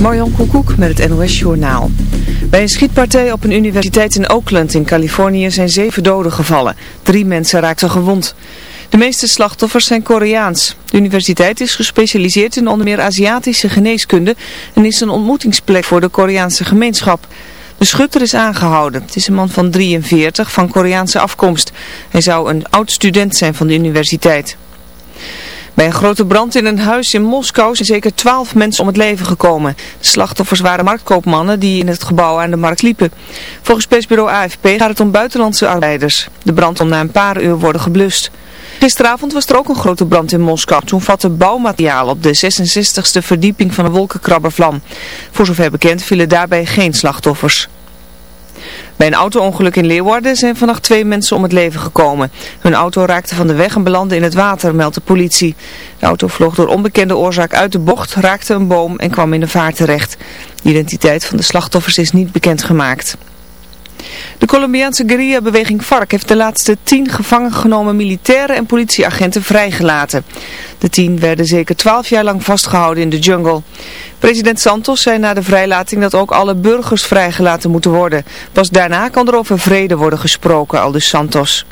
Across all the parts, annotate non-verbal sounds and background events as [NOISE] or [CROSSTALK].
Marion Koekoek met het NOS Journaal. Bij een schietpartij op een universiteit in Oakland in Californië zijn zeven doden gevallen. Drie mensen raakten gewond. De meeste slachtoffers zijn Koreaans. De universiteit is gespecialiseerd in onder meer Aziatische geneeskunde en is een ontmoetingsplek voor de Koreaanse gemeenschap. De schutter is aangehouden. Het is een man van 43 van Koreaanse afkomst. Hij zou een oud student zijn van de universiteit. Bij een grote brand in een huis in Moskou zijn zeker twaalf mensen om het leven gekomen. De slachtoffers waren marktkoopmannen die in het gebouw aan de markt liepen. Volgens persbureau AFP gaat het om buitenlandse arbeiders. De brand kon na een paar uur worden geblust. Gisteravond was er ook een grote brand in Moskou. Toen vatte bouwmateriaal op de 66ste verdieping van een wolkenkrabbervlam. Voor zover bekend vielen daarbij geen slachtoffers. Bij een auto-ongeluk in Leeuwarden zijn vannacht twee mensen om het leven gekomen. Hun auto raakte van de weg en belandde in het water, meldt de politie. De auto vloog door onbekende oorzaak uit de bocht, raakte een boom en kwam in de vaart terecht. De identiteit van de slachtoffers is niet bekendgemaakt. De Colombiaanse guerrilla-beweging FARC heeft de laatste tien gevangen genomen militairen en politieagenten vrijgelaten. De tien werden zeker twaalf jaar lang vastgehouden in de jungle. President Santos zei na de vrijlating dat ook alle burgers vrijgelaten moeten worden. Pas daarna kan er over vrede worden gesproken, aldus Santos.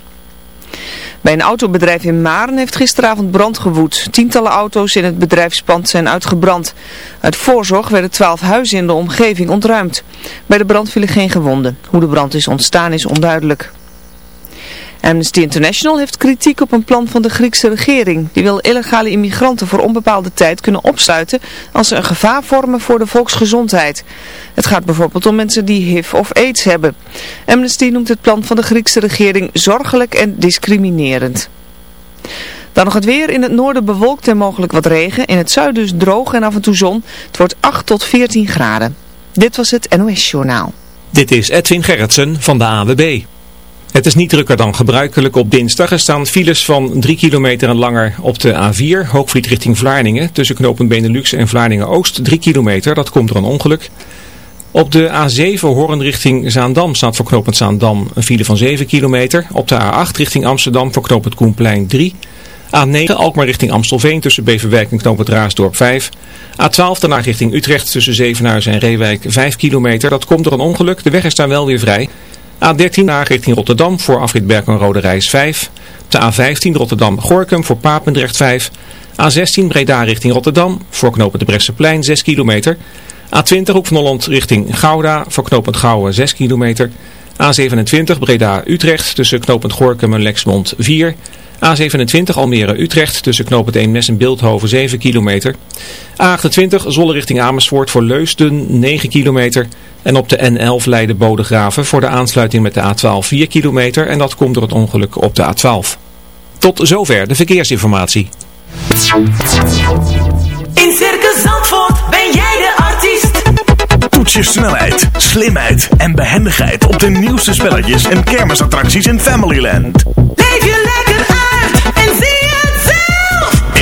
Bij een autobedrijf in Maren heeft gisteravond brand gewoed. Tientallen auto's in het bedrijfspand zijn uitgebrand. Uit voorzorg werden twaalf huizen in de omgeving ontruimd. Bij de brand vielen geen gewonden. Hoe de brand is ontstaan is onduidelijk. Amnesty International heeft kritiek op een plan van de Griekse regering. Die wil illegale immigranten voor onbepaalde tijd kunnen opsluiten als ze een gevaar vormen voor de volksgezondheid. Het gaat bijvoorbeeld om mensen die HIV of AIDS hebben. Amnesty noemt het plan van de Griekse regering zorgelijk en discriminerend. Dan nog het weer. In het noorden bewolkt en mogelijk wat regen. In het zuiden dus droog en af en toe zon. Het wordt 8 tot 14 graden. Dit was het NOS Journaal. Dit is Edwin Gerritsen van de AWB. Het is niet drukker dan gebruikelijk op dinsdag. Er staan files van 3 kilometer en langer op de A4, Hoogvliet richting Vlaardingen. Tussen knooppunt Benelux en Vlaardingen-Oost, 3 kilometer. Dat komt door een ongeluk. Op de A7 Hoorn richting Zaandam staat voor knooppunt Zaandam een file van 7 kilometer. Op de A8 richting Amsterdam voor knooppunt Koenplein 3. A9 Alkmaar richting Amstelveen tussen Beverwijk en Raasdorp 5. A12 daarna richting Utrecht tussen Zevenhuizen en Reewijk 5 kilometer. Dat komt door een ongeluk. De weg is daar wel weer vrij. A13 naar richting Rotterdam voor afrit Berk en Rode Reis 5. De A15 Rotterdam-Gorkum voor Papendrecht 5. A16 Breda richting Rotterdam voor knooppunt de Bresseplein 6 kilometer. A20 Hoek van Holland richting Gouda voor knooppunt Gouwen 6 kilometer. A27 Breda-Utrecht tussen knooppunt Gorkum en Lexmond 4 A27 Almere-Utrecht tussen knooppunt Eemnes en Beeldhoven 7 kilometer. A28 Zolle richting Amersfoort voor Leusden 9 kilometer. En op de N11 Leiden-Bodegraven voor de aansluiting met de A12 4 kilometer. En dat komt door het ongeluk op de A12. Tot zover de verkeersinformatie. In Circus Zandvoort ben jij de artiest. Toets je snelheid, slimheid en behendigheid op de nieuwste spelletjes en kermisattracties in Familyland. Leef je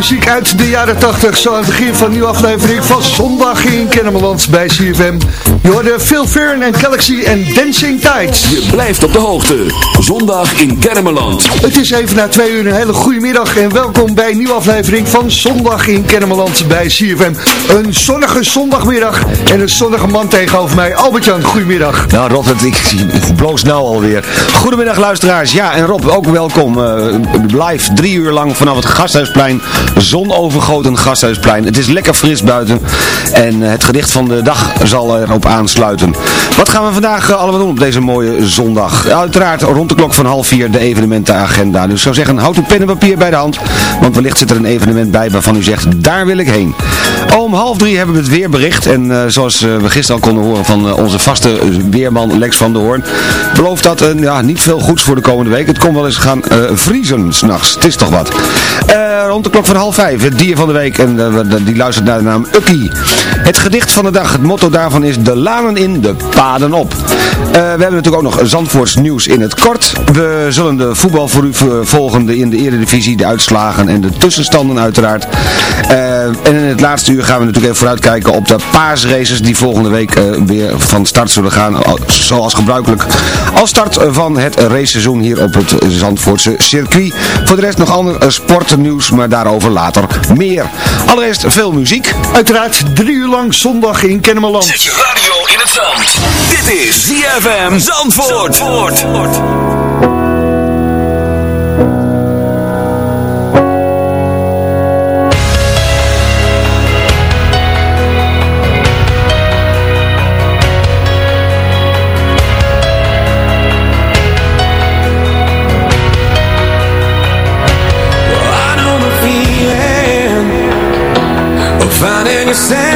muziek uit de jaren 80. Zo aan het begin van een nieuwe aflevering van Zondag in Kennemerland bij CFM. Je hoorde Phil Fern en Galaxy en Dancing Tides. Je blijft op de hoogte. Zondag in Kennemerland. Het is even na twee uur een hele goede middag en welkom bij een nieuwe aflevering van Zondag in Kennemerland bij CFM. Een zonnige zondagmiddag en een zonnige man tegenover mij. Albert-Jan, goedemiddag. Nou Rob, het- ik, ik bloos nou alweer. Goedemiddag luisteraars. Ja, en Rob, ook welkom. eh, live drie uur lang vanaf het Gasthuisplein. Zonovergoten Gasthuisplein. Het is lekker fris buiten. En het gedicht van de dag zal erop aansluiten. Wat gaan we vandaag eh, allemaal doen op deze mooie zondag? Uiteraard rond de klok van half vier de evenementenagenda. Dus ik zou zeggen, houd uw pen en papier bij de hand. Want wellicht zit er een evenement bij waarvan u zegt, daar wil ik heen. Om half drie hebben we het weerbericht. En eh, zoals eh, we gisteren al konden horen van onze vaste weerman Lex van der Hoorn. Belooft dat ja, niet veel goeds voor de komende week. Het kon wel eens gaan vriezen s'nachts. Het is toch wat. Eh, rond de klok van half vijf, het dier van de week. En eh, die luistert naar de naam Ukkie. Het gedicht van de dag, het motto daarvan is de lanen in, de paden op. Eh, we hebben natuurlijk ook nog Zandvoorts nieuws in het kort. We zullen de voetbal voor u volgen in de eredivisie, de uitslagen en de tussenstanden uiteraard. Eh, en in het laatste uur gaan we natuurlijk even vooruitkijken op de paasraces die volgende week eh, weer van start zullen gaan. Al- Zoals gebruikelijk als start van het raceseizoen hier op het Zandvoortse circuit. Voor de rest nog ander eh, maar daarover later meer. Allereerst veel muziek. Uiteraard drie uur lang Zondag in Kennemerland. Zet je radio in het zand. Dit is ZFM Zandvoort. I you say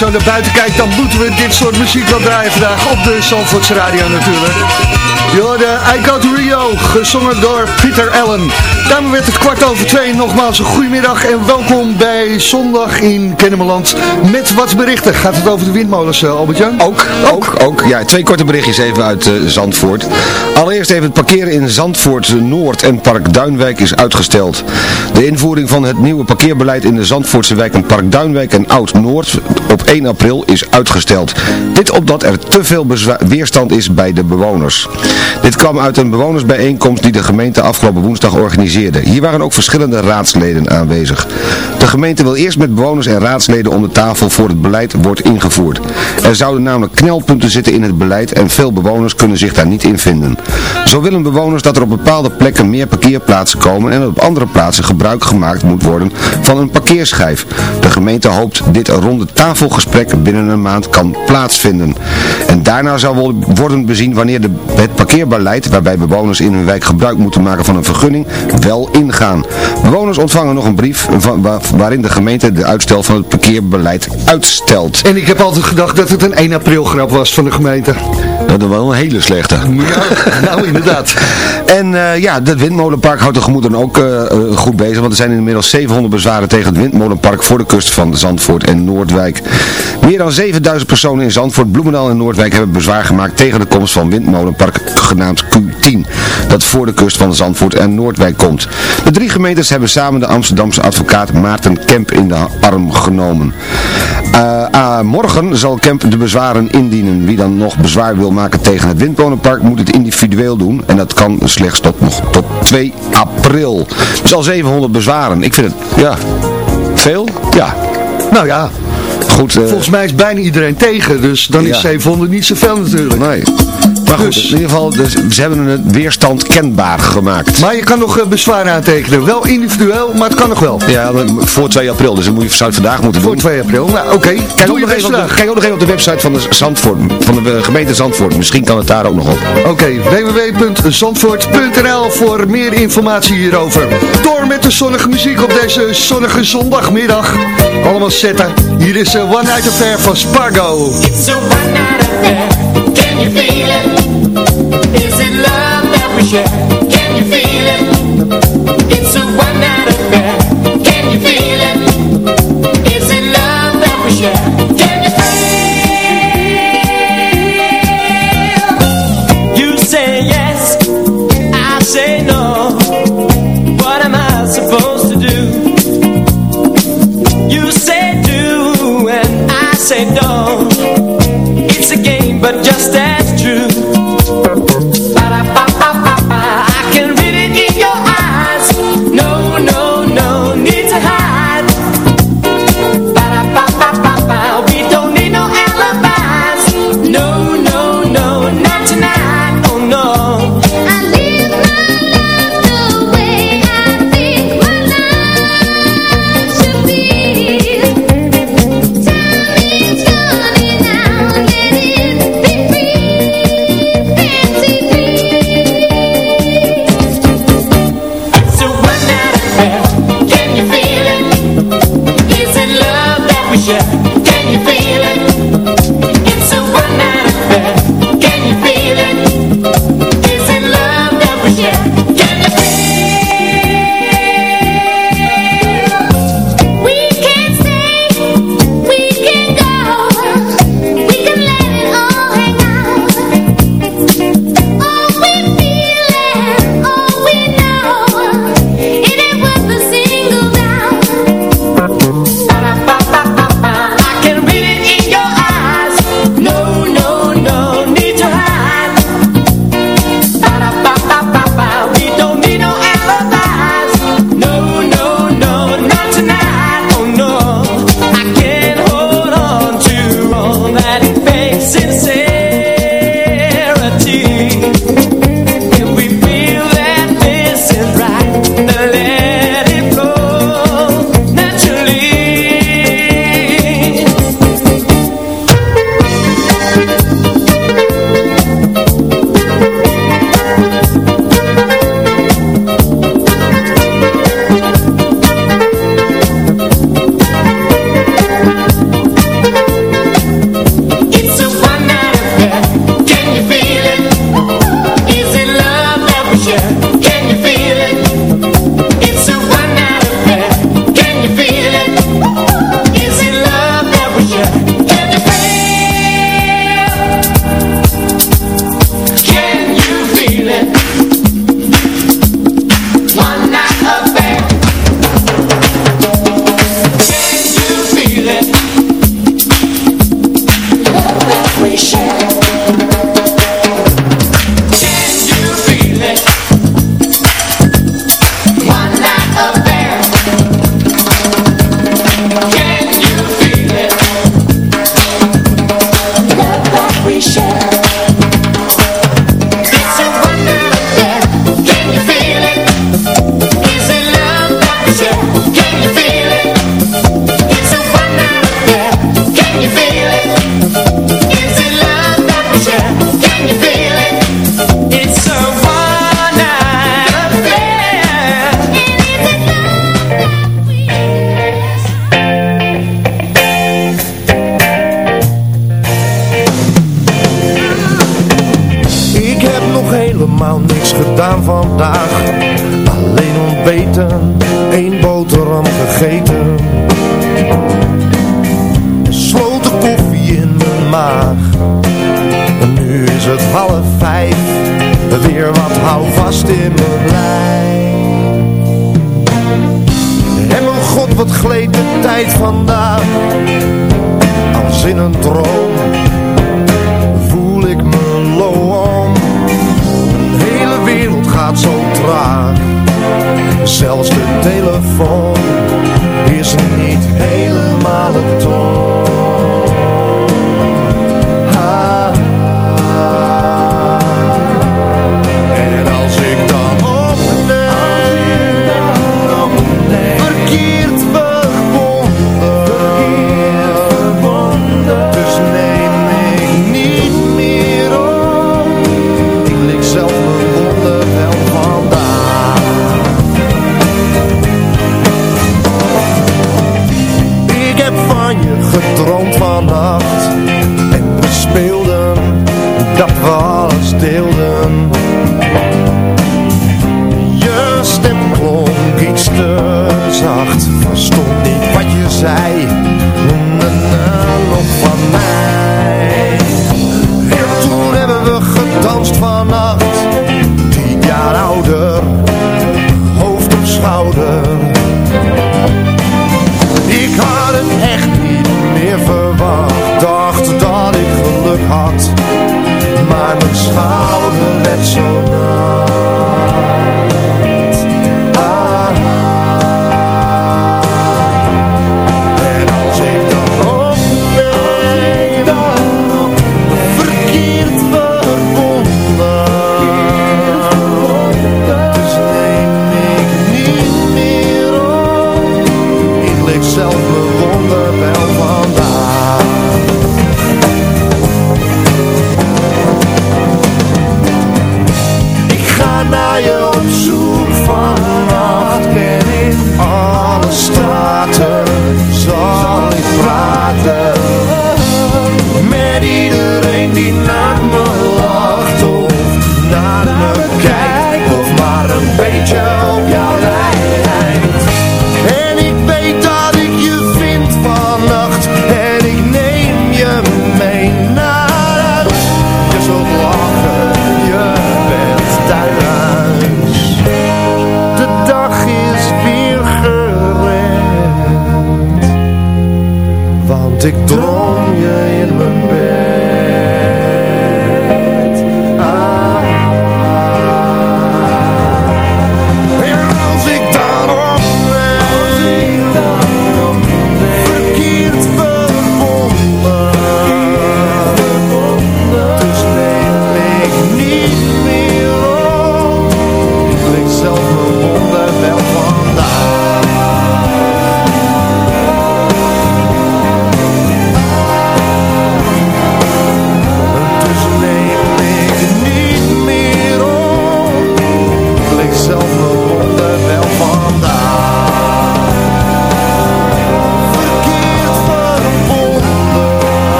zo naar buiten kijkt, dan moeten we dit soort muziek wel draaien vandaag op de Zandvoorts Radio natuurlijk. Je hoorde I Go To Rio, gezongen door Peter Allen. Daarmee werd het kwart over twee. Nogmaals een goedemiddag en welkom bij Zondag in Kennemerland. Met wat berichten. Gaat het over de windmolens, uh, Albert-Jan? Ook, ook, ook. Ja, twee korte berichtjes even uit uh, Zandvoort. Allereerst even het parkeren in Zandvoort Noord en Park Duinwijk is uitgesteld. De invoering van het nieuwe parkeerbeleid in de Zandvoortse wijken Park Duinwijk en Oud-Noord op 1 april is uitgesteld. Dit omdat er te veel weerstand is bij de bewoners. Dit kwam uit een bewonersbijeenkomst die de gemeente afgelopen woensdag organiseerde. Hier waren ook verschillende raadsleden aanwezig. De gemeente wil eerst met bewoners en raadsleden om de tafel voor het beleid wordt ingevoerd. Er zouden namelijk knelpunten zitten in het beleid en veel bewoners kunnen zich daar niet in vinden. Zo willen bewoners dat er op bepaalde plekken meer parkeerplaatsen komen en op andere plaatsen gebruik gemaakt moet worden van een parkeerschijf. De gemeente hoopt dit ronde tafelgesprek binnen een maand kan plaatsvinden. En daarna zal worden bezien wanneer de, het parkeerbeleid, waarbij bewoners in hun wijk gebruik moeten maken van een vergunning, wel ingaan. Bewoners ontvangen nog een brief van, waarin de gemeente de uitstel van het parkeerbeleid uitstelt. En ik heb altijd gedacht dat het een 1 april grap was van de gemeente. Dat is wel een hele slechte. Ja, nou inderdaad. [LAUGHS] En uh, ja, het windmolenpark houdt de gemoederen ook uh, goed bezig, want er zijn inmiddels 700 bezwaren tegen het windmolenpark voor de kust van Zandvoort en Noordwijk. Meer dan 7000 personen in Zandvoort, Bloemendaal en Noordwijk hebben bezwaar gemaakt tegen de komst van windmolenpark genaamd Q10, dat voor de kust van Zandvoort en Noordwijk komt. De drie gemeentes hebben samen de Amsterdamse advocaat Maarten Kemp in de arm genomen. Uh, morgen zal Kemp de bezwaren indienen. Wie dan nog bezwaar wil maken tegen het windmolenpark moet het individueel doen en dat kan slechts tot, nog tot 2 april. Dus al 700 bezwaren. Ik vind het, ja, veel? Ja. Nou ja, Goed, uh, Volgens mij is bijna iedereen tegen, dus dan is 700 niet zoveel natuurlijk. Nee. Maar goed, dus, in ieder geval, dus, ze hebben een weerstand kenbaar gemaakt. Maar je kan nog uh, bezwaar aantekenen. Wel individueel, maar het kan nog wel. Ja, voor 2 april. Dus dan moet je zou vandaag moeten voor doen. Voor 2 april. Nou, oké. Okay. Kijk, ook nog even op de, kijk ook nog even op de website van de Zandvoort, van de gemeente Zandvoort. Misschien kan het daar ook nog op. Oké, okay, www.zandvoort.nl voor meer informatie hierover. Door met de zonnige muziek op deze zonnige zondagmiddag. Allemaal zetten. Hier is uh, One Night Affair van Spargo. It's a one night affair. Can you feel it? Just as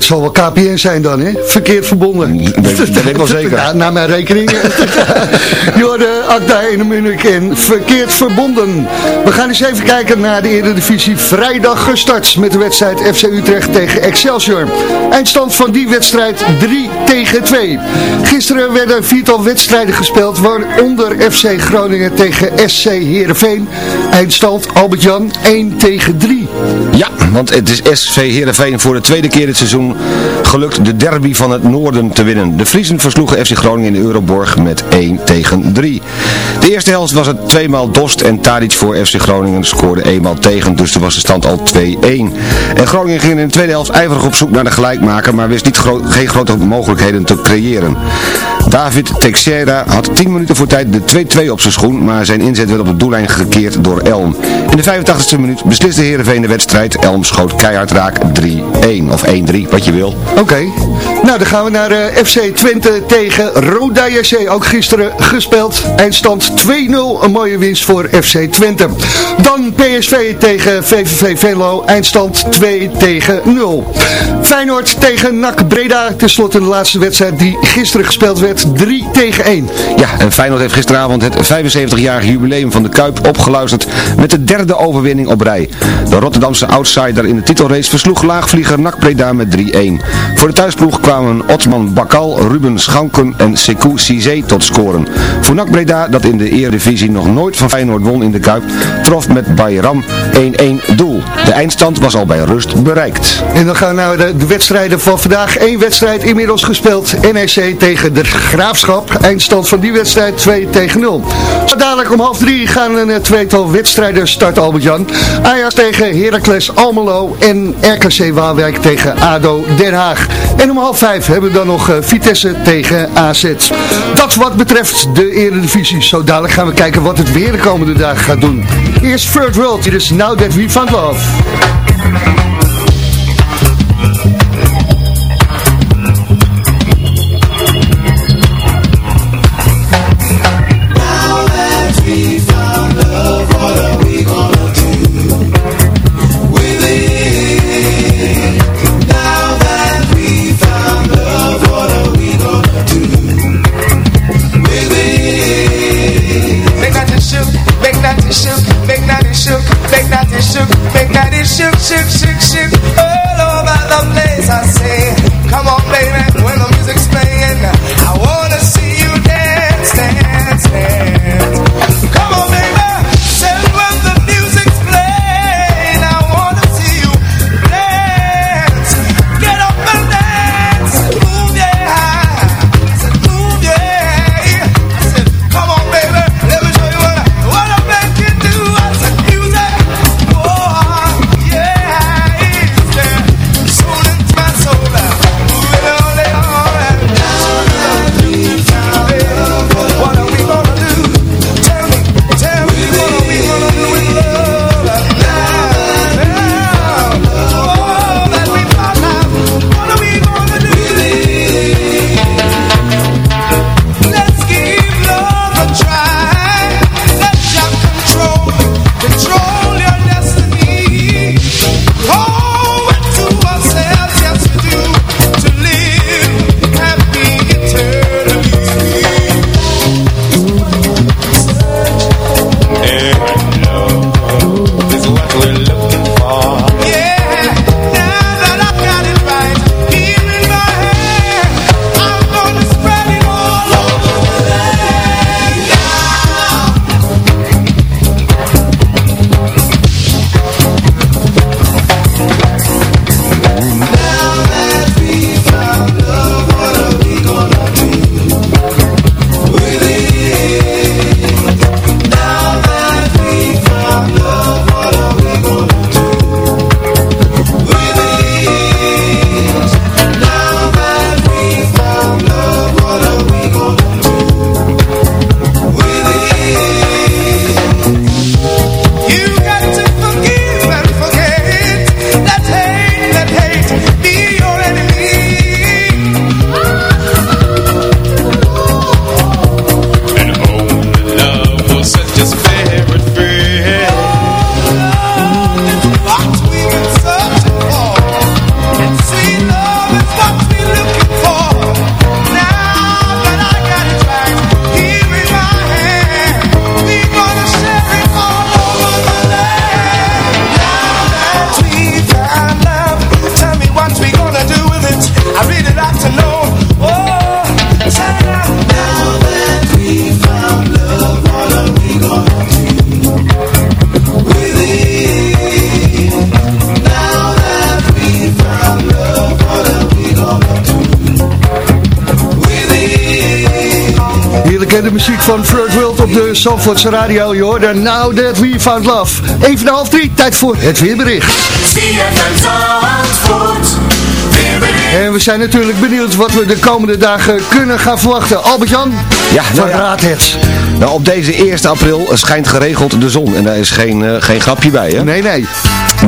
Het zal wel KPN zijn dan, hè? Verkeerd verbonden. Dat weet ik [LAUGHS] wel zeker. Ja, naar mijn rekening. [LAUGHS] Jorde, Akda in een minuut en verkeerd verbonden. We gaan eens even kijken naar de Eredivisie. Vrijdag gestart met de wedstrijd FC Utrecht tegen Excelsior. Eindstand van die wedstrijd 3 tegen 2. Gisteren werden een viertal wedstrijden gespeeld, waaronder FC Groningen tegen SC Heerenveen. Eindstand Albert-Jan 1 tegen 3. Ja, want het is SV Heerenveen voor de tweede keer dit seizoen gelukt de derby van het noorden te winnen. De Friesen versloegen FC Groningen in de Euroborg met 1 tegen 3. De eerste helft was het tweemaal Dost en Tadic voor FC Groningen scoorde eenmaal tegen, dus er was de stand al 2-1. En Groningen ging in de tweede helft ijverig op zoek naar de gelijkmaker, maar wist niet geen grote mogelijkheden te creëren. David Teixeira had 10 minuten voor tijd de 2-2 op zijn schoen, maar zijn inzet werd op de doellijn gekeerd door Elm. In de 85e minuut besliste Heerenveen de wedstrijd. Elm schoot keihard raak 3-1 of 1-3, wat je wil. Oké. Nou, dan gaan we naar eh, FC Twente tegen Roda JC. Ook gisteren gespeeld. Eindstand 2-0. Een mooie winst voor FC Twente. Dan PSV tegen VVV Venlo. Eindstand 2 tegen 0. Feyenoord tegen NAC Breda. Ten slotte de laatste wedstrijd die gisteren gespeeld werd. 3 tegen 1. Ja, en Feyenoord heeft gisteravond het 75-jarige jubileum van de Kuip opgeluisterd met de derde overwinning op rij. De Rotterdamse outsider in de titelrace versloeg laagvlieger NAC Breda met 3-1. Voor de thuisploeg kwamen Otman Bakal, Ruben Schanken en Sekou Cizé tot scoren. Voor Breda, dat in de Eredivisie nog nooit van Feyenoord won in de Kuip, trof met Bayram 1-1 doel. De eindstand was al bij rust bereikt. En dan gaan we naar de, de wedstrijden van vandaag. Eén wedstrijd inmiddels gespeeld. NEC tegen de Graafschap. Eindstand van die wedstrijd 2 tegen 0. Zo dadelijk om half drie gaan een tweetal wedstrijden starten Albert-Jan. Ajax tegen Heracles Almelo en RKC Waalwijk tegen ADO Den Haag. En om half vijf hebben we dan nog eh, Vitesse tegen AZ. Dat wat betreft de Eredivisie. Zo dadelijk gaan we kijken wat het weer de komende dagen gaat doen. Eerst Third World. Dit is Now That We Found Love. De Zandvoortse radio. Je hoorde Now That We Found Love. Even na half drie, tijd voor het weerbericht. En we zijn natuurlijk benieuwd wat we de komende dagen kunnen gaan verwachten. Albert-Jan, Ja, nou ja. verraad het. Nou, op deze 1 april schijnt geregeld de zon. En daar is geen, eh, geen grapje bij, hè? Nee, nee.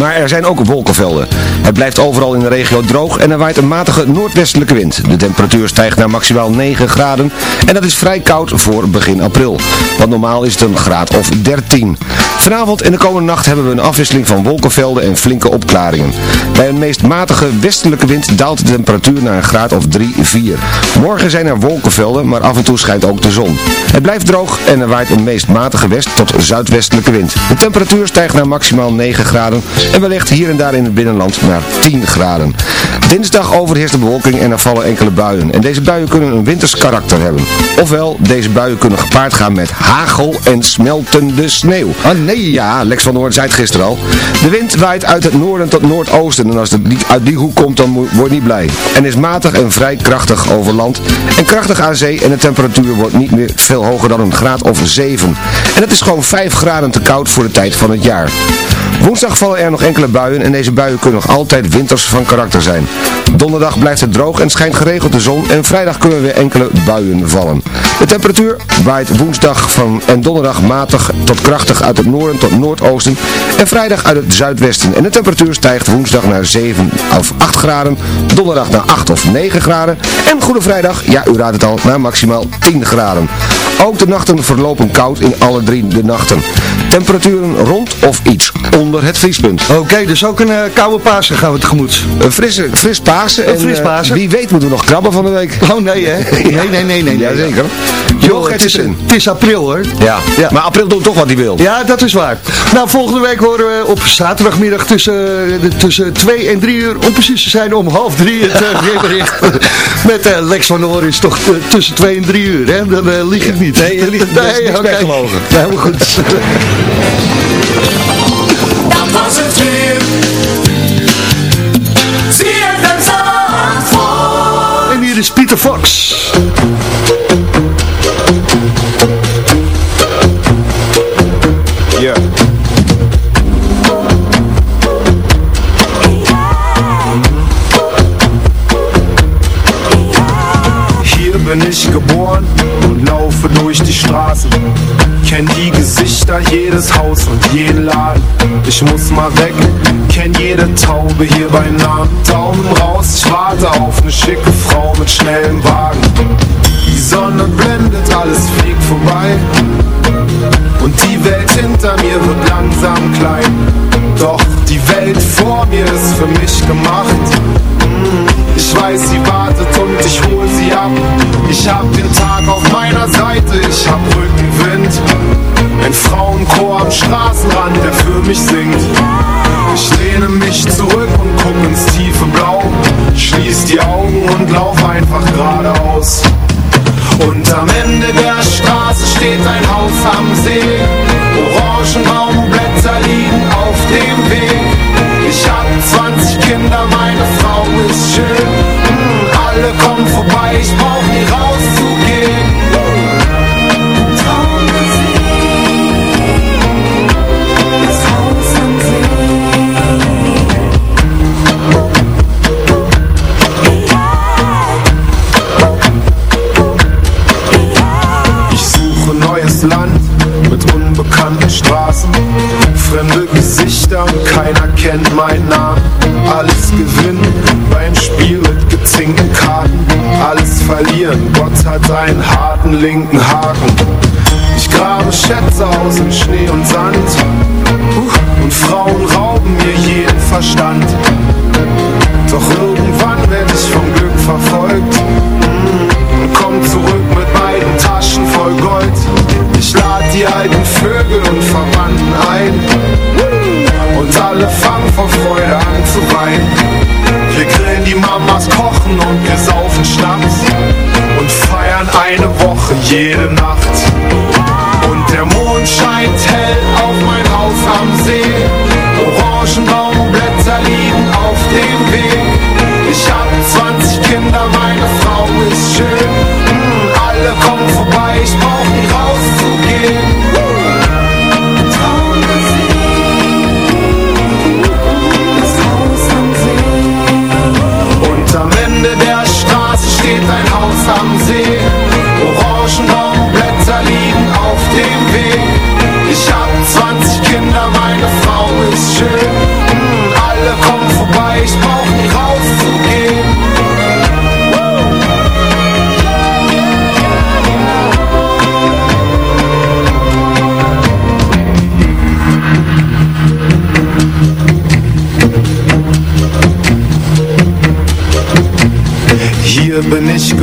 Maar er zijn ook wolkenvelden. Het blijft overal in de regio droog en er waait een matige noordwestelijke wind. De temperatuur stijgt naar maximaal 9 graden en dat is vrij koud voor begin april. Want normaal is het een graad of 13. Vanavond en de komende nacht hebben we een afwisseling van wolkenvelden en flinke opklaringen. Bij een meest matige westelijke wind daalt de temperatuur naar een graad of 3, 4. Morgen zijn er wolkenvelden, maar af en toe schijnt ook de zon. Het blijft droog en er waait een meest matige west tot zuidwestelijke wind. De temperatuur stijgt naar maximaal 9 graden en wellicht hier en daar in het binnenland naar 10 graden. Dinsdag overheerst de bewolking en er vallen enkele buien. En deze buien kunnen een winters karakter hebben. Ofwel, deze buien kunnen gepaard gaan met hagel en smeltende sneeuw. Ah nee. Ja, Lex van Noord zei het gisteren al. De wind waait uit het noorden tot noordoosten. En als het niet uit die hoek komt, dan word je niet blij. En is matig en vrij krachtig over land. En krachtig aan zee. En de temperatuur wordt niet meer veel hoger dan een graad of 7. En het is gewoon 5 graden te koud voor de tijd van het jaar. Woensdag vallen er nog enkele buien en deze buien kunnen nog altijd winters van karakter zijn. Donderdag blijft het droog en schijnt geregeld de zon en vrijdag kunnen weer enkele buien vallen. De temperatuur waait woensdag van en donderdag matig tot krachtig uit het noorden tot noordoosten en vrijdag uit het zuidwesten. En de temperatuur stijgt woensdag naar 7 of 8 graden, donderdag naar 8 of 9 graden en Goede Vrijdag, ja u raadt het al, naar maximaal 10 graden. Ook de nachten verlopen koud in alle drie de nachten. Temperaturen rond of iets onder het vriespunt. Oké, dus ook een eh, koude Pasen gaan we tegemoet. Een frisse, fris Pasen. Een en, fris eh, Pasen. wie weet moeten we nog krabben van de week. Oh nee, hè? [LAUGHS] Nee, nee, nee, nee. nee. Jazeker. Joh, het, is, het is april, hoor. Ja. Ja. maar april doet toch wat hij wil. Ja, dat is waar. Nou, volgende week horen we op zaterdagmiddag tussen, eh, tussen 2 en 3 uur, om precies te zijn om half 3 het uh, [LAUGHS] weerbericht. Met eh, Lex van Oor is toch eh, tussen 2 en 3 uur, hè? Dan eh, lieg ik niet. Nee, je liegt- [LAUGHS] niks oké. weggelogen. Ja, Helemaal goed. Is Pieter Fox. Ja. Hier bin ich geboren und laufe durch die Straßen. Kenn die Gesichter, jedes Haus und jeden Laden. Ich muss mal weg, kenn jede Taube hier bei Namen. Daumen raus, ich warte auf eine schicke Frau mit schnellem Wagen. Die Sonne blendet, alles fliegt vorbei. Und die Welt hinter mir wird langsam harten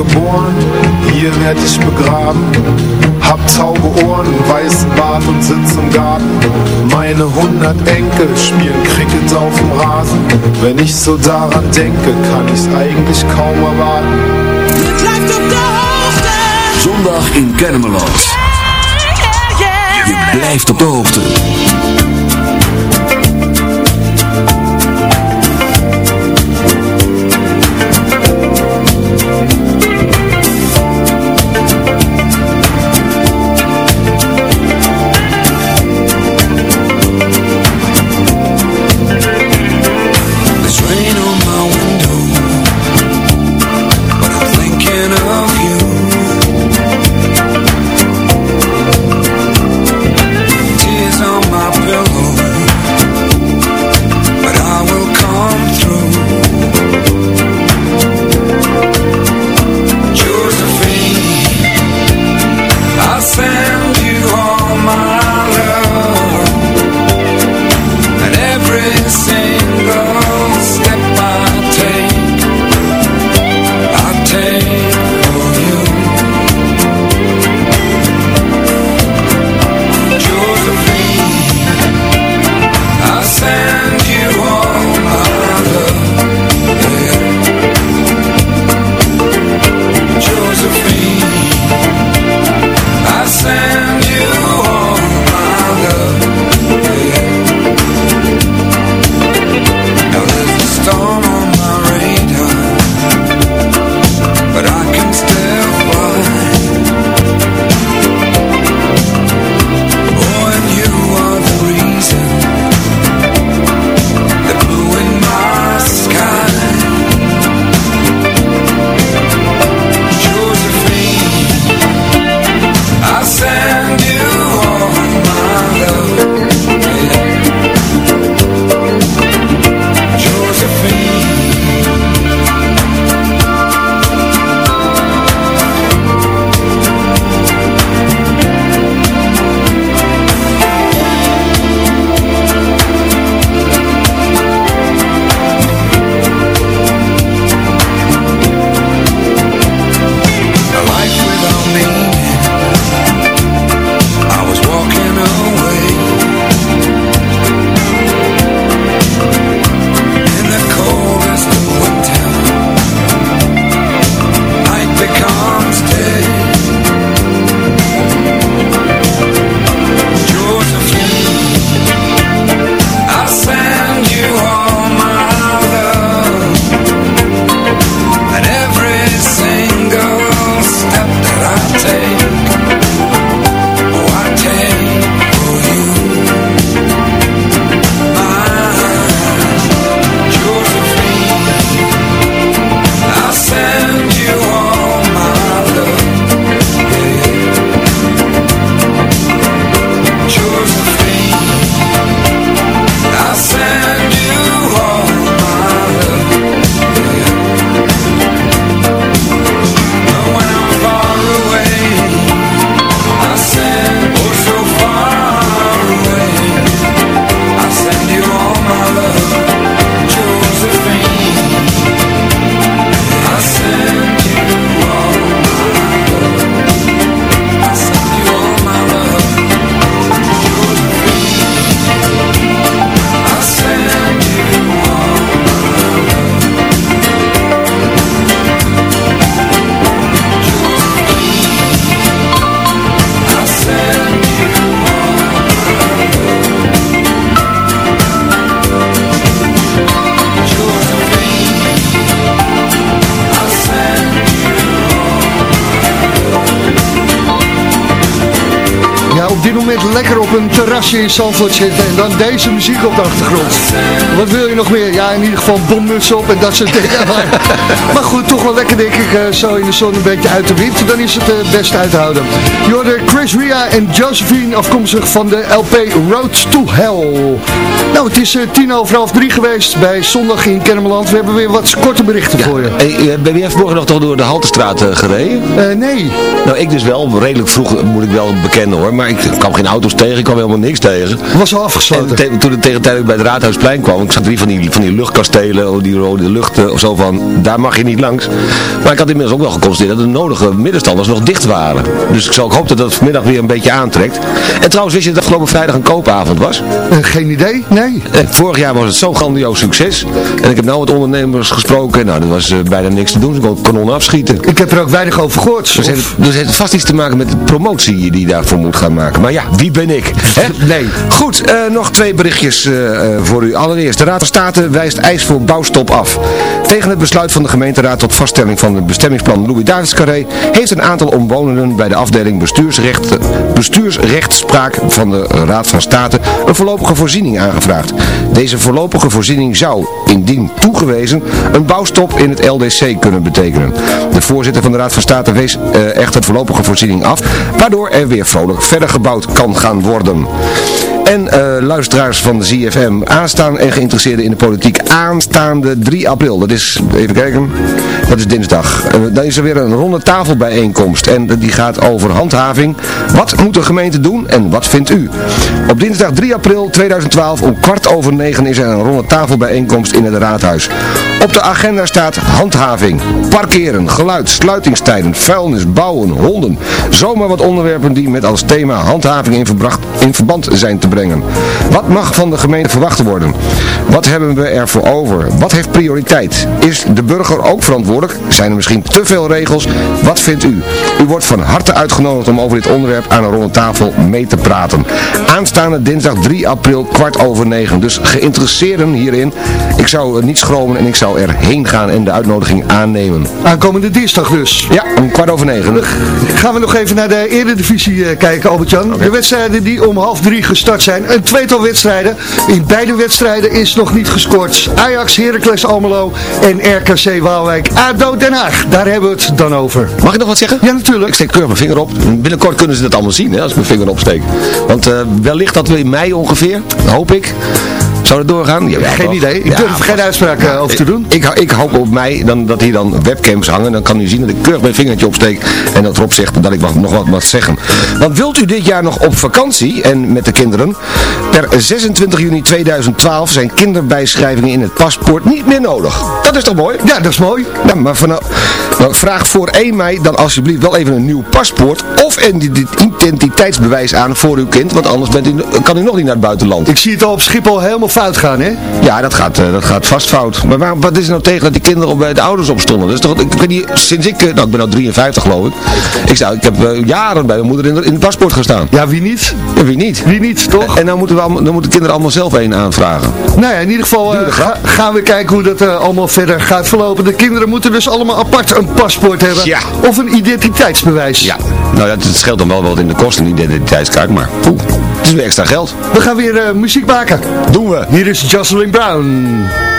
geboren, hier werd ich begraben. Hab tauge Ohren, weißen Bart und sitz im Garten. Meine hundert Enkel spielen Cricket auf dem Rasen. Wenn ich so daran denke, kann ich's eigentlich kaum erwarten. Zondag in Kennemerland. Je blijft op de hoogte. Een terrasje in Zandvoort zitten en dan deze muziek op de achtergrond. Wat wil je nog meer? Ja, in ieder geval bommuts op en dat soort dingen. [LAUGHS] Maar, maar goed, toch wel lekker denk ik, eh, zo in de zon een beetje uit de wind. Dan is het eh, best uit te houden. Je hoorde Chris Ria en Josephine afkomstig van de LP Road to Hell. Nou, het is eh, tien over half drie geweest bij Zondag in Kennemerland. We hebben weer wat korte berichten voor je. Hey, ben jij vanmorgen nog toch door de Haltestraat gereden? Nee. Nou, ik dus wel. Redelijk vroeg moet ik wel bekennen hoor. Maar ik kwam geen auto's tegen, ik kwam helemaal niks tegen. Was al afgesloten. En te- toen het tegen tijd bij het Raadhuisplein kwam, ik zag drie van die, van die luchtkastelen, die rode luchten of zo van, daar mag je niet langs. Maar ik had inmiddels ook wel geconstateerd dat de nodige middenstanders nog dicht waren. Dus ik, zal, ik hoop dat dat vanmiddag weer een beetje aantrekt. En trouwens, wist je dat afgelopen vrijdag een koopavond was? Eh, geen idee? Nee. Eh, Vorig jaar was het zo'n grandioos succes. En ik heb nou met ondernemers gesproken. Nou, dat was eh, bijna niks te doen. Ze kon kanonnen afschieten. Ik heb er ook weinig over gehoord. Dus heeft, dus heeft vast iets te maken met de promotie die je daarvoor moet gaan maken. Maar ja, wie ben ik? Hè? [LAUGHS] Nee. Goed, eh, nog twee berichtjes eh, eh, voor u. Allereerst, de Raad van State wijst eis voor bouwstop af. Tegen het besluit van de gemeenteraad tot vaststelling van het bestemmingsplan Louis Davids Carré heeft een aantal omwonenden bij de afdeling bestuursrecht, bestuursrechtspraak van de Raad van State een voorlopige voorziening aangevraagd. Deze voorlopige voorziening zou, indien toegewezen, een bouwstop in het LDC kunnen betekenen. De voorzitter van de Raad van State wees eh, echter voorlopige voorziening af, waardoor er weer vrolijk verder gebouwd kan gaan worden. Thank you. En eh, luisteraars van de ZFM, aanstaan en geïnteresseerden in de politiek, aanstaande 3 april. Dat is, even kijken, dat is dinsdag. Eh, dan is er weer een ronde tafelbijeenkomst en die gaat over handhaving. Wat moet de gemeente doen en wat vindt u? Op dinsdag 3 april 2012 om kwart over negen is er een ronde tafelbijeenkomst in het raadhuis. Op de agenda staat handhaving, parkeren, geluid, sluitingstijden, vuilnis, bouwen, honden. Zomaar wat onderwerpen die met als thema handhaving in, in verband zijn te brengen. Wat mag van de gemeente verwacht worden? Wat hebben we ervoor over? Wat heeft prioriteit? Is de burger ook verantwoordelijk? Zijn er misschien te veel regels? Wat vindt u? U wordt van harte uitgenodigd om over dit onderwerp aan een ronde tafel mee te praten. Aanstaande dinsdag 3 april kwart over negen. Dus geïnteresseerden hierin. Ik zou niet schromen en ik zou erheen gaan en de uitnodiging aannemen. Aankomende dinsdag dus. Ja, om kwart over negen. Gaan we nog even naar de Eredivisie eh, kijken, Albert-Jan. De wedstrijden die om half drie gestart zijn. Een tweetal wedstrijden. In beide wedstrijden is nog niet gescoord. Ajax, Heracles Almelo en RKC Waalwijk. ADO Den Haag. Daar hebben we het dan over. Mag ik nog wat zeggen? Ja, natuurlijk. Ik steek keurig mijn vinger op. Binnenkort kunnen ze dat allemaal zien, hè, als ik mijn vinger opsteek. Want eh, wellicht dat we in mei ongeveer, hoop ik. Zou dat doorgaan? Ja, Geen toch? idee. Ik durf er geen uitspraak eh, over te doen. Ik, ik, ik hoop op mij dan, dat hier dan webcams hangen. Dan kan u zien dat ik keurig mijn vingertje opsteek. En dat erop zegt dat ik wat, nog wat mag zeggen. Want wilt u dit jaar nog op vakantie en met de kinderen? Per 26 juni 2012 zijn kinderbijschrijvingen in het paspoort niet meer nodig. Dat is toch mooi? Ja, dat is mooi. Ja, maar vanaf, nou, vraag voor 1 mei dan alsjeblieft wel even een nieuw paspoort of een identiteitsbewijs aan voor uw kind. Want anders bent u, kan u nog niet naar het buitenland. Ik zie het al op Schiphol helemaal fout gaan, hè? Ja, dat gaat, eh, dat gaat vast fout. Maar waar- wat is er nou tegen dat die kinderen op bij de ouders opstonden? Dat is toch, ik weet niet, sinds ik, eh, nou ik ben nou 53 geloof ik. Ik, sta, ik heb eh, jaren bij mijn moeder in, de- in het paspoort gestaan. Ja, wie niet? Ja, wie niet? Wie niet, toch? En dan moeten, we allemaal, dan moeten kinderen allemaal zelf een aanvragen. Nou ja, in ieder geval ga- gaan we kijken hoe dat allemaal verder gaat verlopen. De kinderen moeten dus allemaal apart een paspoort hebben. Ja. Of een identiteitsbewijs. Ja, nou dat, het scheelt dan wel wat in de kosten, een identiteitskaart, maar poeh, het is weer extra geld. We gaan weer muziek maken. Doen we. Hier is Jocelyn Brown.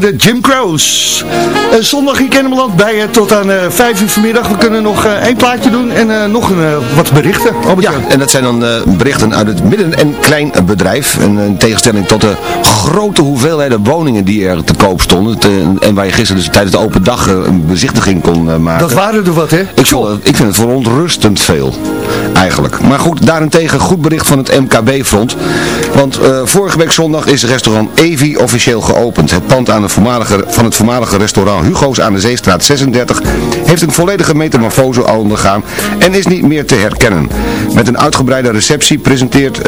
De Jim Crows. Eh, zondag in Kennemerland bij je tot aan eh 5 uur vanmiddag. We kunnen nog eh, één plaatje doen en eh, nog een, eh, wat berichten. Albert Ja, en dat zijn dan eh, berichten uit het midden- en kleinbedrijf. En eh, in tegenstelling tot de grote hoeveelheden woningen die er te koop stonden. te- en waar je gisteren dus tijdens de open dag eh, een bezichtiging kon eh, maken. Dat waren er wat, hè? Ik, vond ik vind het verontrustend veel, eigenlijk. Maar goed, daarentegen goed bericht van het MKB-front. Want eh, vorige week zondag is restaurant Evi officieel geopend. Het pand aan het voormalige, van het voormalige restaurant Hugo's aan de Zeestraat 36 heeft een volledige metamorfose al ondergaan en is niet meer te herkennen. Met een uitgebreide receptie presenteert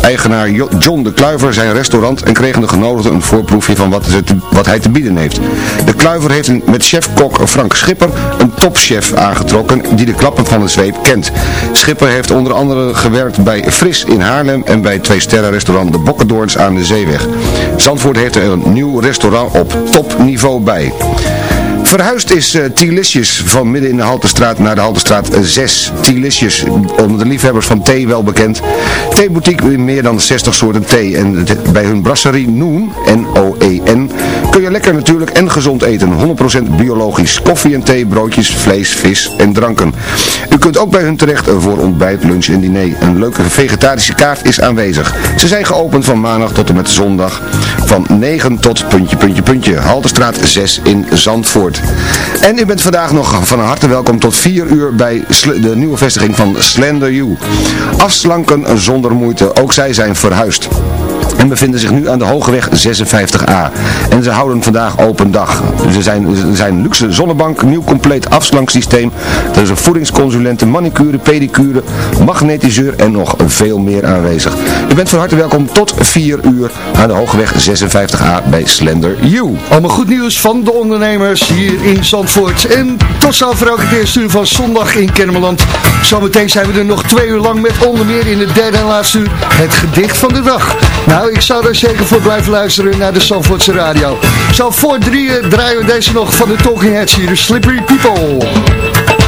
eigenaar Jo- John de Kluiver zijn restaurant en kregen de genodigden een voorproefje van wat, wat hij te bieden heeft. De Kluiver heeft met chef-kok Frank Schipper een topchef aangetrokken die de klappen van de zweep kent. Schipper heeft onder andere gewerkt bij Fris in Haarlem en bij twee sterren restaurant De Bokkendoorns aan de Zeeweg. Zandvoort heeft er een nieuw restaurant op topniveau bij. Verhuisd is uh, Tilicious van midden in de Haltestraat naar de Haltestraat 6. Tilicious, onder de liefhebbers van thee wel bekend. Theeboutique in meer dan 60 soorten thee. En bij hun brasserie Noen, N-O-E-N, kun je lekker natuurlijk en gezond eten. 100% biologisch. Koffie en thee, broodjes, vlees, vis en dranken. U kunt ook bij hun terecht voor ontbijt, lunch en diner. Een leuke vegetarische kaart is aanwezig. Ze zijn geopend van maandag tot en met zondag van 9 tot puntje, puntje, puntje. Haltestraat 6 in Zandvoort. En u bent vandaag nog van harte welkom tot 4 uur bij de nieuwe vestiging van Slender U. Afslanken zonder moeite, ook zij zijn verhuisd. En bevinden zich nu aan de Hogeweg 56A. En ze houden vandaag open dag. Ze zijn, ze zijn luxe zonnebank, nieuw compleet afslanksysteem. Er is een voedingsconsulente, manicure, pedicure, magnetiseur en nog veel meer aanwezig. U bent van harte welkom tot 4 uur aan de Hogeweg 56A bij Slender U. Allemaal goed nieuws van de ondernemers hier in Zandvoort. En tot zover ook het eerste uur van zondag in Kennemerland. Zometeen zijn we er nog twee uur lang met onder meer in het derde en laatste uur het gedicht van de dag. Ik zou er zeker voor blijven luisteren naar de Zandvoortse radio. Zo voor drieën draaien we deze nog van de Talking Heads hier, de Slippery People.